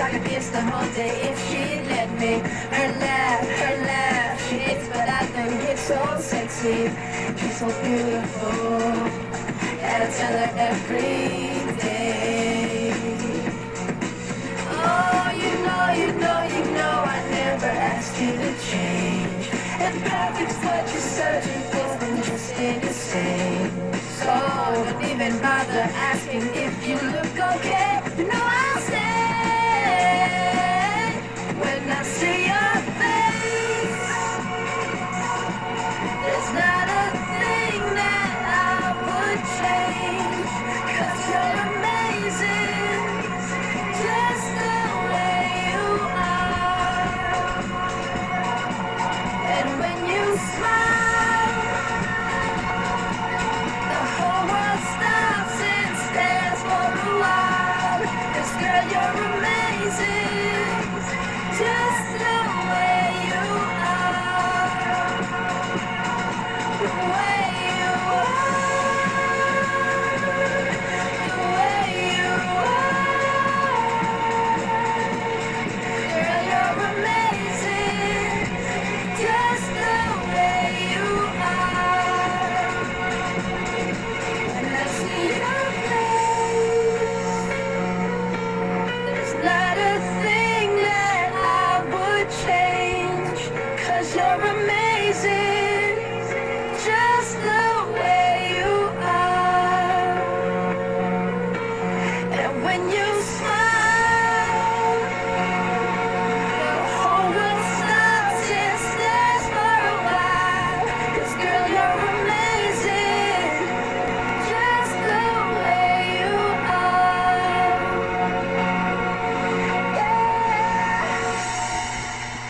I could kiss the whole day if she'd let me. Her laugh, her laugh, she hates, but I think it's so sexy. She's so beautiful, and I tell her every day. Oh, you know, you know, you know, I never asked you to change. And perfect's what you're searching for, then just stay the same. So don't even bother asking